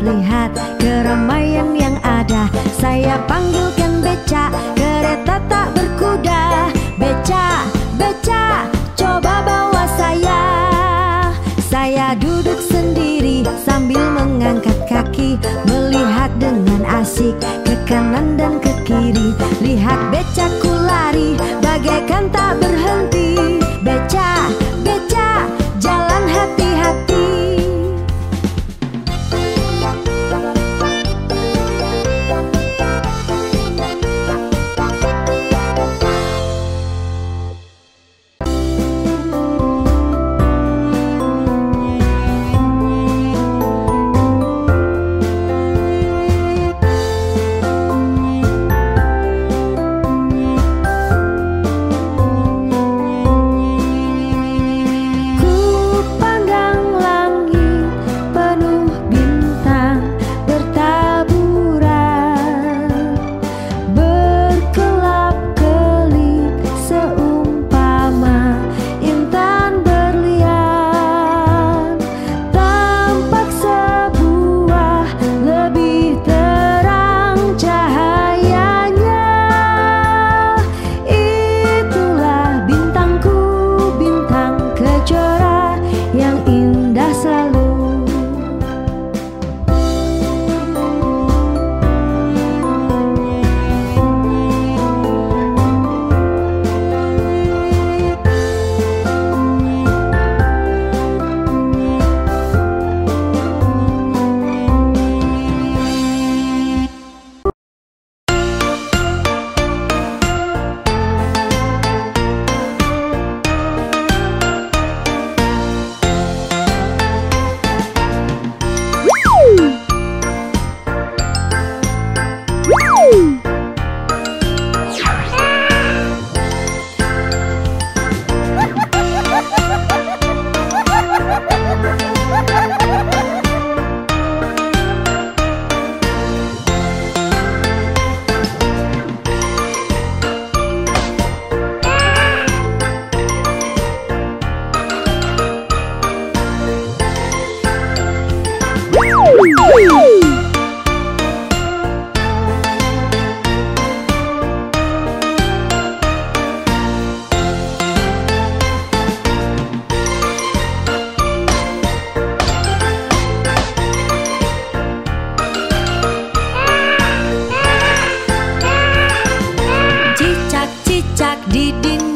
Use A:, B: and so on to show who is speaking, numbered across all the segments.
A: lihat keramaian yang ada. Saya panggilkan beca, kereta tak berkuda. Beca, beca, coba bawa saya. Saya duduk sendiri sambil mengangkat kaki. Melihat dengan asik ke kanan dan ke kiri. Lihat becaku lari. Bagaikan tak berhenti. chờ Didin.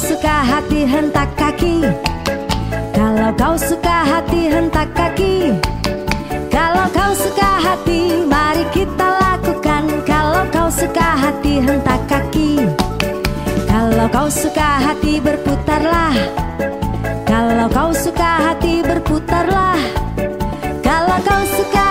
A: suka hati hentak kaki. Kalau kau suka hati hentak kaki Kalau kau suka hati mari kita lakukan. Kalau kau suka hati hentak kaki Kalau kau suka hati berputarlah. Kalau kau suka hati berputarlah. Kalau kau suka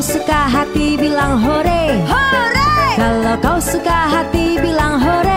A: kau suka hati bilang hore. Hore! Kalau kau suka hati bilang hore.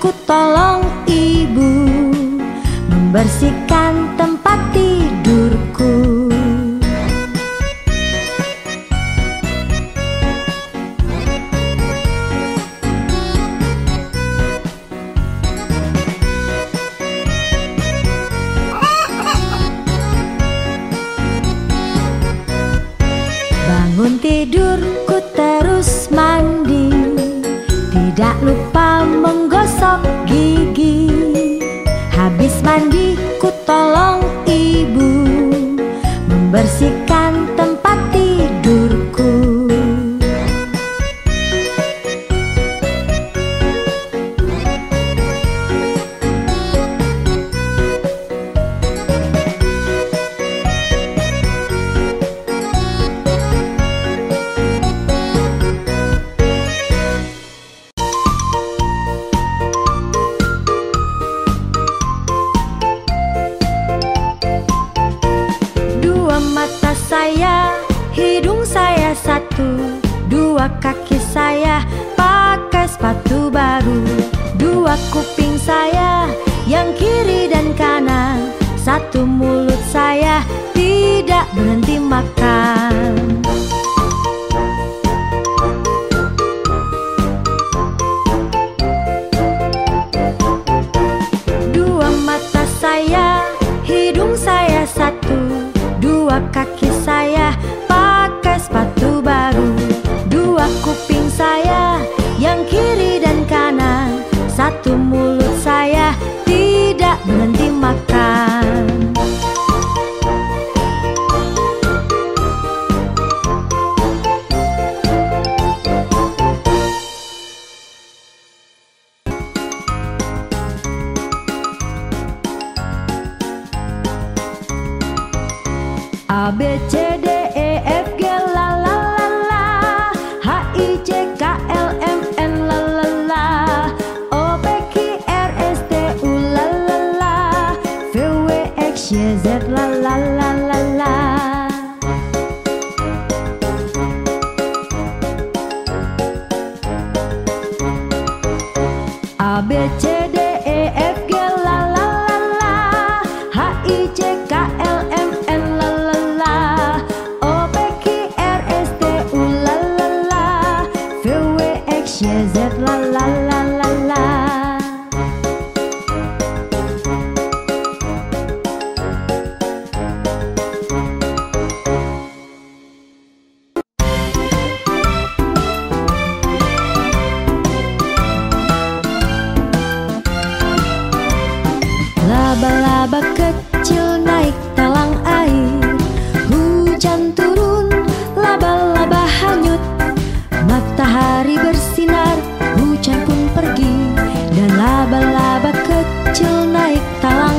A: Ku Tears of la la la Laba-laba kecil naik talang air. Hujan turun, laba-laba hanyut. Matahari bersinar, hujan pun pergi. Dan laba-laba kecil naik talang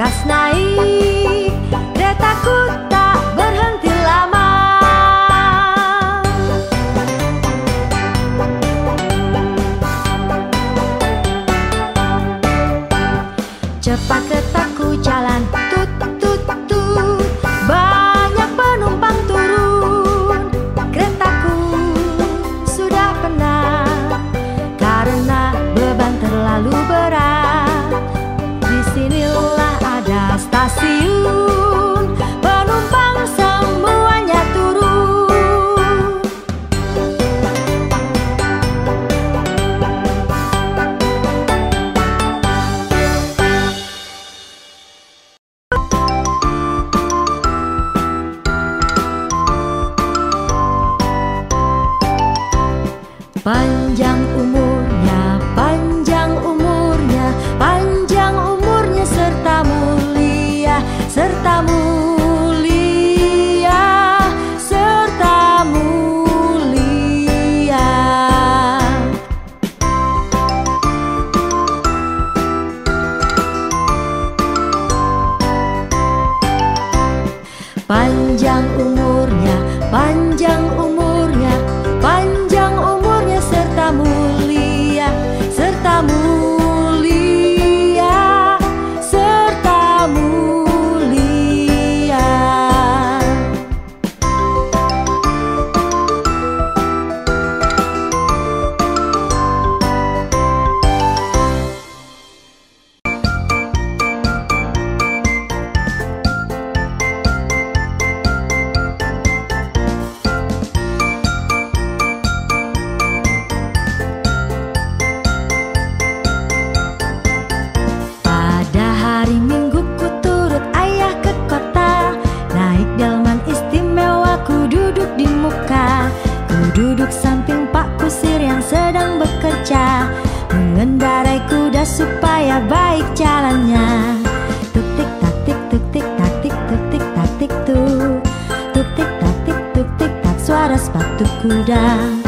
A: Kas naik, dia takut Duduk samping pak kusir yang sedang bekerja Mengendarai kuda supaya baik jalannya. Tuk tik tak tik tuk tik tak tik tuk tik tak tik tuk tik tak tik tuk tik tak suara sepatu kuda.